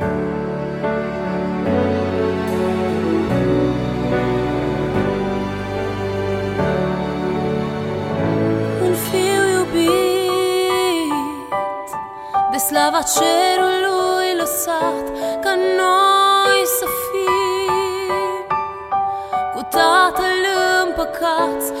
Un fiu iubit De slava cerului lăsat Ca noi să fim. Cu Tatăl împăcați